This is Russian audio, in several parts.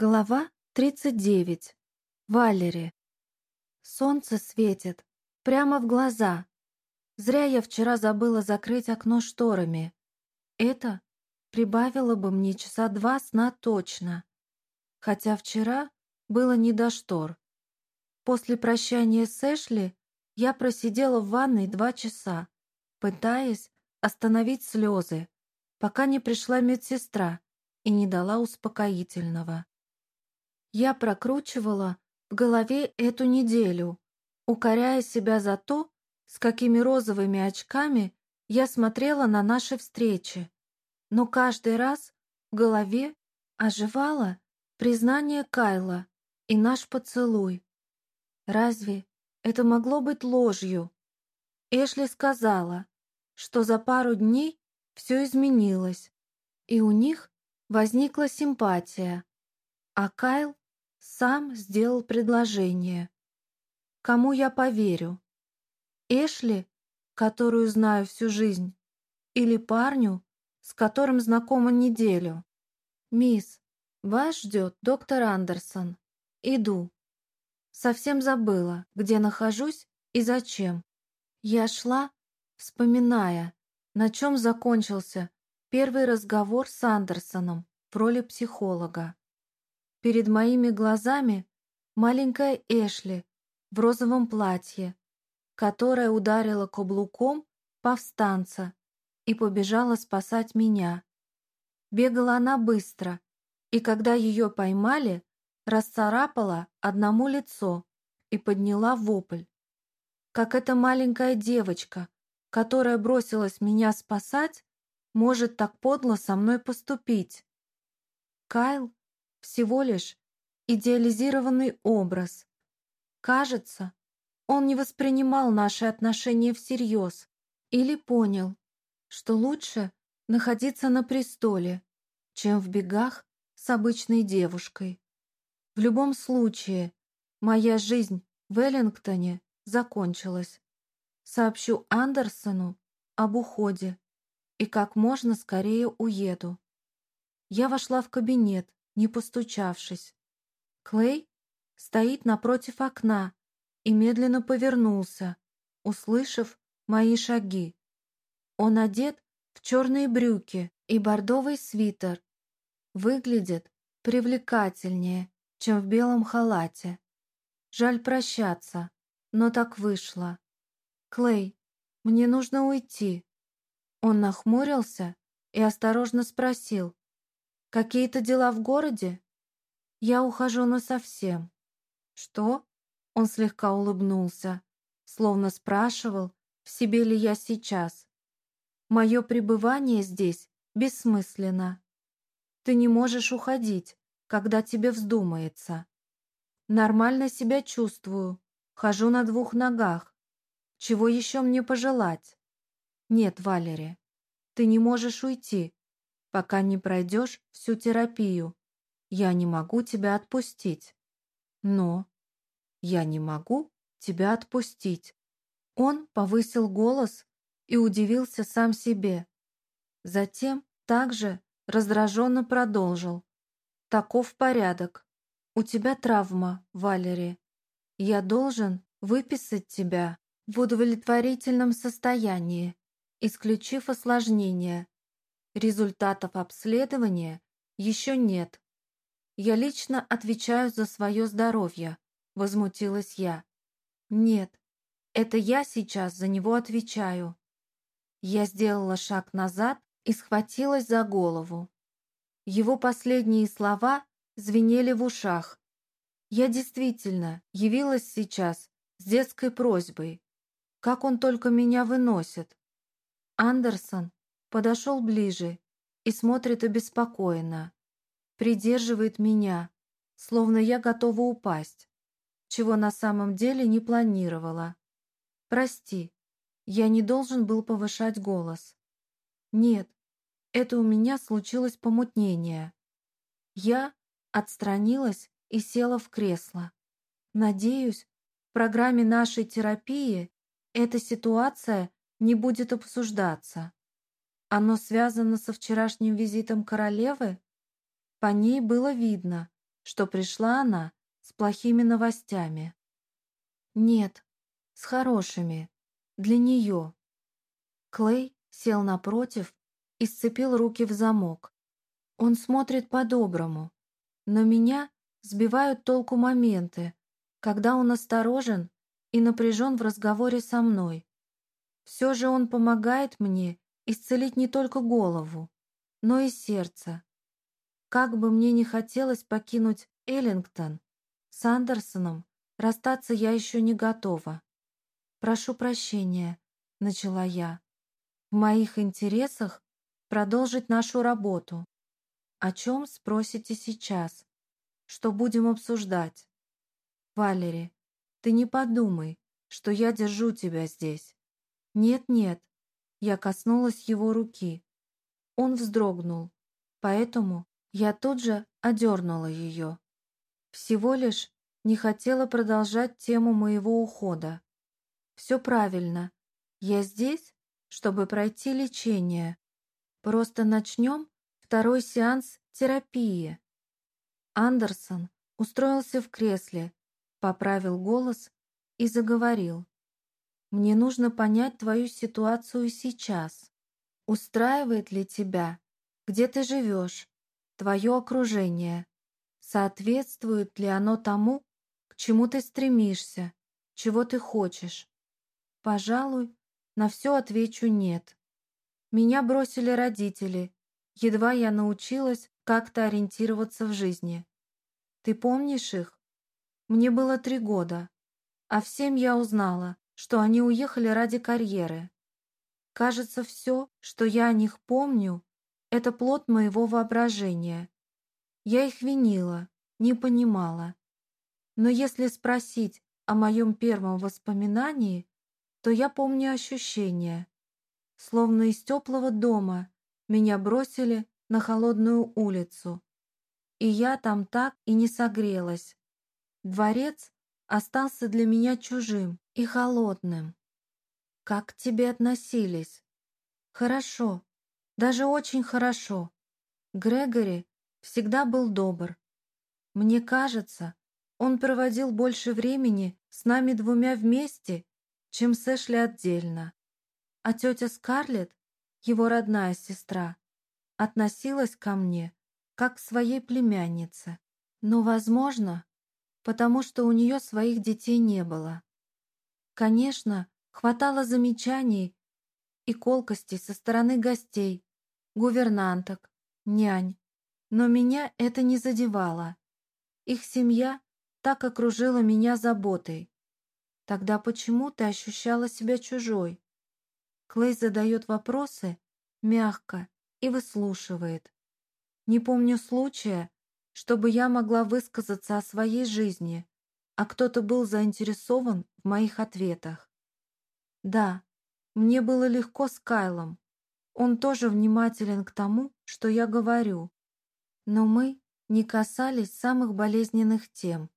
Глава 39. Валери. Солнце светит. Прямо в глаза. Зря я вчера забыла закрыть окно шторами. Это прибавило бы мне часа два сна точно. Хотя вчера было не до штор. После прощания с Эшли я просидела в ванной два часа, пытаясь остановить слезы, пока не пришла медсестра и не дала успокоительного. Я прокручивала в голове эту неделю, укоряя себя за то, с какими розовыми очками я смотрела на наши встречи. Но каждый раз в голове оживало признание Кайла и наш поцелуй. Разве это могло быть ложью? Эшли сказала, что за пару дней все изменилось, и у них возникла симпатия, а Кайл сам сделал предложение. Кому я поверю? Эшли, которую знаю всю жизнь, или парню, с которым знакома неделю? Мисс, вас ждет доктор Андерсон. Иду. Совсем забыла, где нахожусь и зачем. Я шла, вспоминая, на чем закончился первый разговор с Андерсоном в роли психолога. Перед моими глазами маленькая Эшли в розовом платье, которая ударила каблуком повстанца и побежала спасать меня. Бегала она быстро, и когда ее поймали, расцарапала одному лицо и подняла вопль. Как эта маленькая девочка, которая бросилась меня спасать, может так подло со мной поступить. Кайл всего лишь идеализированный образ. Кажется, он не воспринимал наши отношения всерьез или понял, что лучше находиться на престоле, чем в бегах с обычной девушкой. В любом случае, моя жизнь в Эллингтоне закончилась. Сообщу Андерсону об уходе и как можно скорее уеду. Я вошла в кабинет, не постучавшись. Клей стоит напротив окна и медленно повернулся, услышав мои шаги. Он одет в черные брюки и бордовый свитер. Выглядит привлекательнее, чем в белом халате. Жаль прощаться, но так вышло. «Клей, мне нужно уйти». Он нахмурился и осторожно спросил, Какие-то дела в городе? Я ухожу насовсем. Что? Он слегка улыбнулся, словно спрашивал, в себе ли я сейчас. Мое пребывание здесь бессмысленно. Ты не можешь уходить, когда тебе вздумается. Нормально себя чувствую, хожу на двух ногах. Чего еще мне пожелать? Нет, Валери, ты не можешь уйти, пока не пройдешь всю терапию. Я не могу тебя отпустить. Но я не могу тебя отпустить. Он повысил голос и удивился сам себе. Затем также раздраженно продолжил. Таков порядок. У тебя травма, Валери. Я должен выписать тебя в удовлетворительном состоянии, исключив осложнения, Результатов обследования еще нет. Я лично отвечаю за свое здоровье, возмутилась я. Нет, это я сейчас за него отвечаю. Я сделала шаг назад и схватилась за голову. Его последние слова звенели в ушах. Я действительно явилась сейчас с детской просьбой. Как он только меня выносит. Андерсон подошел ближе и смотрит обеспокоенно. Придерживает меня, словно я готова упасть, чего на самом деле не планировала. Прости, я не должен был повышать голос. Нет, это у меня случилось помутнение. Я отстранилась и села в кресло. Надеюсь, в программе нашей терапии эта ситуация не будет обсуждаться. Оно связано со вчерашним визитом королевы? По ней было видно, что пришла она с плохими новостями. Нет, с хорошими. Для нее. Клей сел напротив и сцепил руки в замок. Он смотрит по-доброму, но меня сбивают толку моменты, когда он осторожен и напряжен в разговоре со мной. Все же он помогает мне исцелить не только голову, но и сердце. Как бы мне не хотелось покинуть Эллингтон, с Андерсоном расстаться я еще не готова. «Прошу прощения», — начала я. «В моих интересах продолжить нашу работу. О чем спросите сейчас? Что будем обсуждать? Валери, ты не подумай, что я держу тебя здесь. Нет-нет, я коснулась его руки. Он вздрогнул, поэтому я тут же одернула ее. Всего лишь не хотела продолжать тему моего ухода. Все правильно. Я здесь, чтобы пройти лечение. Просто начнем второй сеанс терапии. Андерсон устроился в кресле, поправил голос и заговорил. «Мне нужно понять твою ситуацию сейчас. Устраивает ли тебя, где ты живешь, твое окружение? Соответствует ли оно тому, к чему ты стремишься, чего ты хочешь? Пожалуй, на все отвечу «нет». Меня бросили родители, едва я научилась как-то ориентироваться в жизни. Ты помнишь их? Мне было три года, а в семь я узнала, что они уехали ради карьеры. Кажется, все, что я о них помню, это плод моего воображения. Я их винила, не понимала. Но если спросить о моем первом воспоминании, то я помню ощущение, словно из теплого дома меня бросили на холодную улицу. И я там так и не согрелась. Дворец остался для меня чужим и холодным. Как к тебе относились? Хорошо, даже очень хорошо. Грегори всегда был добр. Мне кажется, он проводил больше времени с нами двумя вместе, чем с Эшли отдельно. А тетя Скарлетт, его родная сестра, относилась ко мне как к своей племяннице. Но, возможно, потому что у нее своих детей не было. Конечно, хватало замечаний и колкостей со стороны гостей, гувернанток, нянь, но меня это не задевало. Их семья так окружила меня заботой. Тогда почему ты ощущала себя чужой? Клей задает вопросы мягко и выслушивает. Не помню случая, чтобы я могла высказаться о своей жизни, а кто-то был заинтересован в моих ответах. Да, мне было легко с Кайлом. Он тоже внимателен к тому, что я говорю. Но мы не касались самых болезненных тем.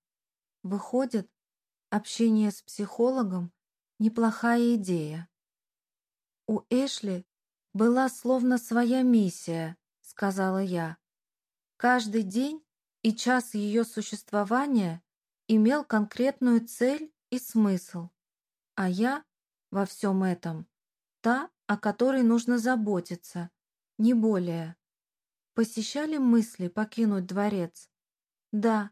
Выходит, Общение с психологом – неплохая идея. У Эшли была словно своя миссия, сказала я. Каждый день и час ее существования имел конкретную цель и смысл. А я во всем этом та, о которой нужно заботиться, не более. Посещали мысли покинуть дворец? Да,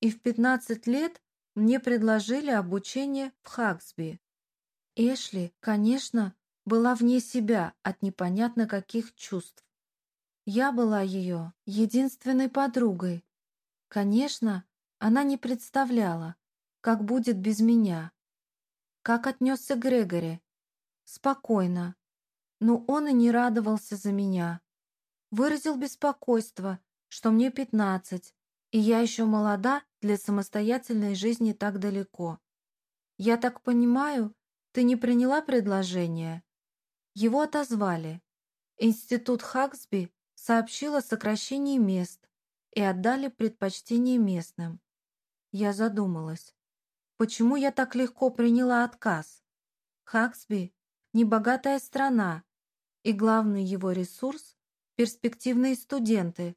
и в 15 лет мне предложили обучение в Хаксби. Эшли, конечно, была вне себя от непонятно каких чувств. Я была ее единственной подругой. Конечно, она не представляла, как будет без меня. Как отнесся Грегори? Спокойно. Но он и не радовался за меня. Выразил беспокойство, что мне пятнадцать, и я еще молода для самостоятельной жизни так далеко. Я так понимаю, ты не приняла предложение? Его отозвали. Институт Хаксби сообщил о сокращении мест и отдали предпочтение местным. Я задумалась. Почему я так легко приняла отказ? Хаксби – небогатая страна, и главный его ресурс – перспективные студенты,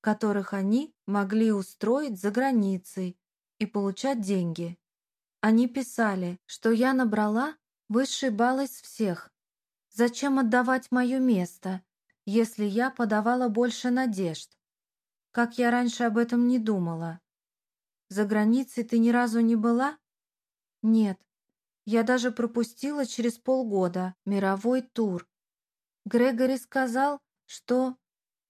которых они могли устроить за границей и получать деньги. Они писали, что я набрала высший балл из всех. Зачем отдавать мое место, если я подавала больше надежд? Как я раньше об этом не думала. За границей ты ни разу не была? Нет. Я даже пропустила через полгода мировой тур. Грегори сказал, что...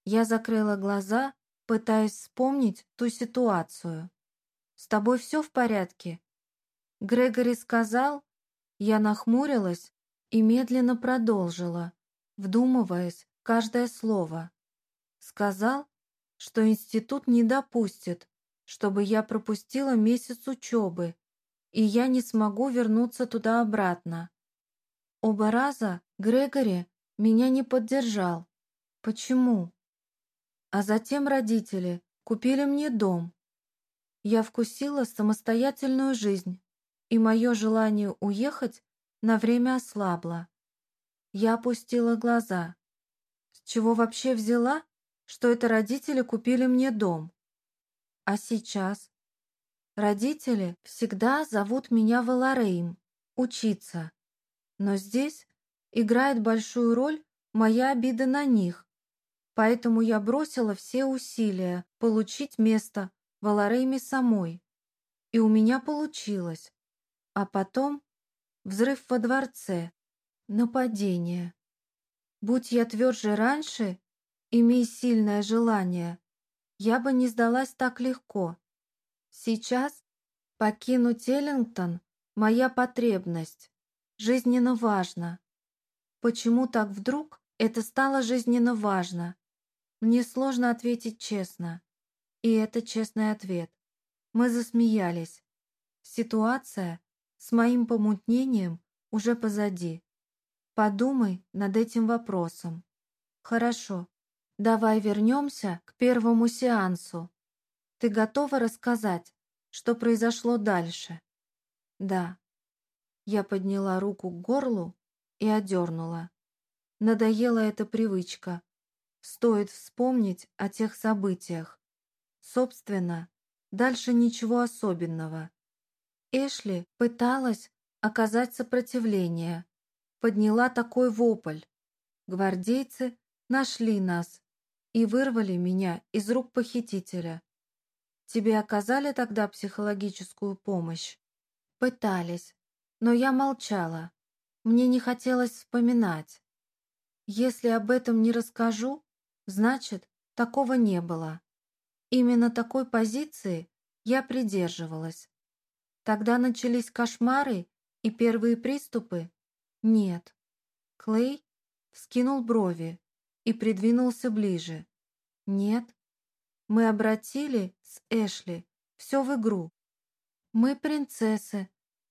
Я закрыла глаза, пытаясь вспомнить ту ситуацию. «С тобой все в порядке?» Грегори сказал, я нахмурилась и медленно продолжила, вдумываясь каждое слово. Сказал, что институт не допустит, чтобы я пропустила месяц учебы, и я не смогу вернуться туда-обратно. Оба раза Грегори меня не поддержал. Почему? А затем родители купили мне дом. Я вкусила самостоятельную жизнь, и мое желание уехать на время ослабло. Я опустила глаза. С чего вообще взяла, что это родители купили мне дом? А сейчас? Родители всегда зовут меня Валарейм, учиться. Но здесь играет большую роль моя обида на них, Поэтому я бросила все усилия получить место в самой. И у меня получилось. А потом взрыв во дворце, нападение. Будь я тверже раньше, имея сильное желание, я бы не сдалась так легко. Сейчас покинуть Эллингтон — моя потребность, жизненно важно. Почему так вдруг это стало жизненно важно? Мне сложно ответить честно. И это честный ответ. Мы засмеялись. Ситуация с моим помутнением уже позади. Подумай над этим вопросом. Хорошо. Давай вернемся к первому сеансу. Ты готова рассказать, что произошло дальше? Да. Я подняла руку к горлу и одернула. Надоела эта привычка Стоит вспомнить о тех событиях. Собственно, дальше ничего особенного. Эшли пыталась оказать сопротивление. Подняла такой вопль. Гвардейцы нашли нас и вырвали меня из рук похитителя. Тебе оказали тогда психологическую помощь? Пытались, но я молчала. Мне не хотелось вспоминать. Если об этом не расскажу, Значит, такого не было. Именно такой позиции я придерживалась. Тогда начались кошмары и первые приступы? Нет. Клей вскинул брови и придвинулся ближе. Нет. Мы обратили с Эшли все в игру. Мы принцессы,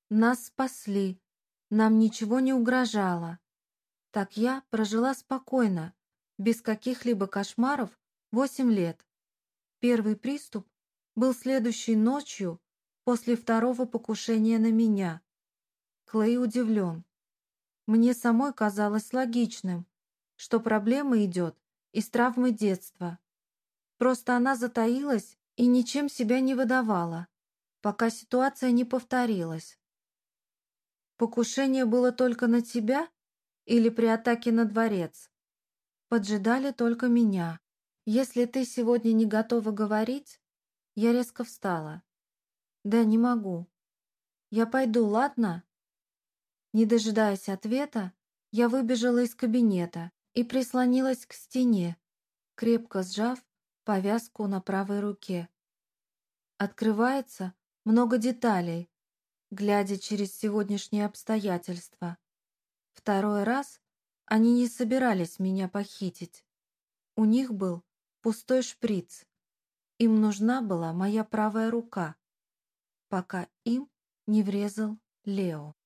нас спасли, нам ничего не угрожало. Так я прожила спокойно, без каких-либо кошмаров, восемь лет. Первый приступ был следующей ночью после второго покушения на меня. Клей удивлен. Мне самой казалось логичным, что проблема идет из травмы детства. Просто она затаилась и ничем себя не выдавала, пока ситуация не повторилась. Покушение было только на тебя или при атаке на дворец? поджидали только меня. Если ты сегодня не готова говорить, я резко встала. Да, не могу. Я пойду, ладно? Не дожидаясь ответа, я выбежала из кабинета и прислонилась к стене, крепко сжав повязку на правой руке. Открывается много деталей, глядя через сегодняшние обстоятельства. Второй раз они не собирались меня похитить. У них был пустой шприц. Им нужна была моя правая рука, пока им не врезал Лео.